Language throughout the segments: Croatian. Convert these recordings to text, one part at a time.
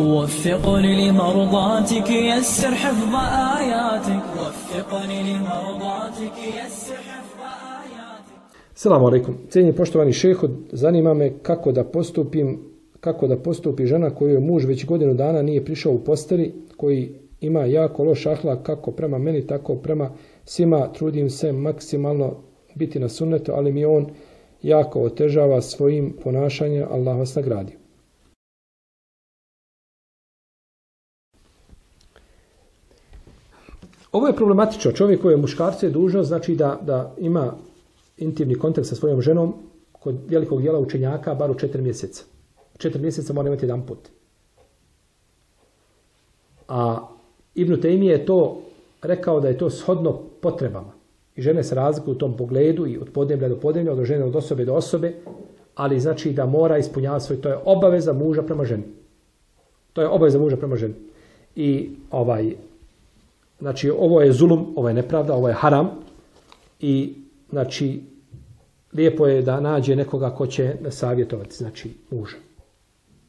وفقني لمرضاتك يسر حفظ آياتك وفقني لمرضاتك يسر حفظ آياتك Selamu alaikum. Cijenji poštovani šeho, zanima me kako da postupim, kako da postupi žena koju je muž već godinu dana nije prišao u posteli, koji ima jako loš ahlak kako prema meni, tako prema svima. Trudim se maksimalno biti na sunnetu, ali mi on jako otežava svojim ponašanjem. Allah vas nagradi. Ovo je problematično. Čovjek koji je muškarcu je dužno znači da, da ima intimni kontakt sa svojom ženom kod velikog dijela učenjaka bar u četiri mjeseca. Četiri mjeseca mora imati jedan put. A Ibn Taymi je to rekao da je to shodno potrebama. I žene se razlikuju u tom pogledu i od podneblja do podneblja, od žene od osobe do osobe, ali znači da mora ispunjavati svoj, to je obaveza muža prema ženi. To je obaveza muža prema ženi. I ovaj, znači ovo je zulum, ovo je nepravda, ovo je haram i znači lijepo je da nađe nekoga ko će savjetovati, znači muža.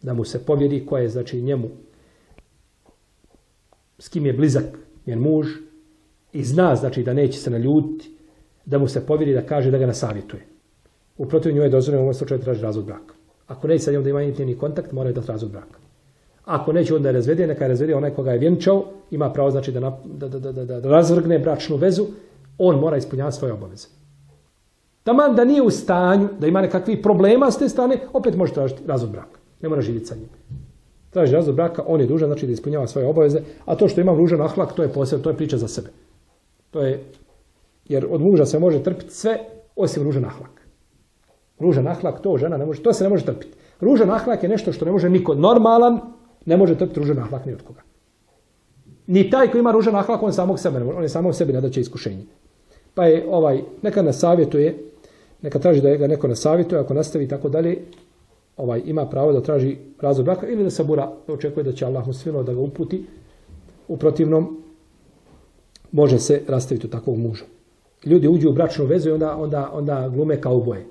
Da mu se povjeri ko je znači njemu s kim je blizak njen muž i zna znači da neće se naljutiti, da mu se povjeri da kaže da ga nasavjetuje. U protivnom njoj je dozvoljeno u ovom slučaju traži razvod braka. Ako neće sa njom da ima intimni kontakt, mora da razvod braka. Ako neće onda razvede, neka je razvede onaj koga je vjenčao, ima pravo znači da, da, da, da, da razvrgne bračnu vezu, on mora ispunjavati svoje obaveze. Taman da nije u stanju, da ima nekakvih problema s te strane, opet može tražiti razvod braka. Ne mora živjeti sa njim. Traži razvod braka, on je dužan, znači da ispunjava svoje obaveze, a to što ima ružan ahlak, to je posebno, to je priča za sebe. To je, jer od muža se može trpiti sve, osim ružan ahlak. Ružan ahlak, to žena ne može, to se ne može trpiti. Ružan ahlak je nešto što ne može niko normalan, ne može trpiti ružan ahlak ni od koga. Ni taj koji ima ružan ahlak, on samog sebe on je samog sebi nadaće iskušenje. Pa je ovaj, neka nas savjetuje, neka traži da ga neko nasavjetuje, ako nastavi tako dalje, ovaj, ima pravo da traži razvod braka ili da se bura, očekuje da će Allah mu svilo da ga uputi. U protivnom, može se rastaviti u takvog muža. Ljudi uđu u bračnu vezu i onda, onda, onda glume kao oboje.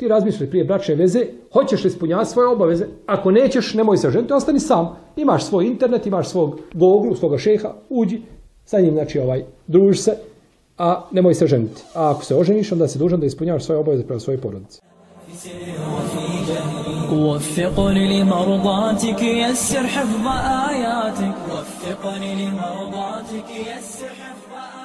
Ti razmisli prije bračne veze, hoćeš li ispunjavati svoje obaveze, ako nećeš, nemoj se ženiti, ostani sam. Imaš svoj internet, imaš svog goglu, svoga šeha, uđi, sa njim, znači, ovaj, druži se, a nemoj se ženiti. A ako se oženiš, onda si dužan da ispunjavaš svoje obaveze prema svojoj porodici. وفقني لمرضاتك يسر حفظ آياتك وفقني لمرضاتك يسر حفظ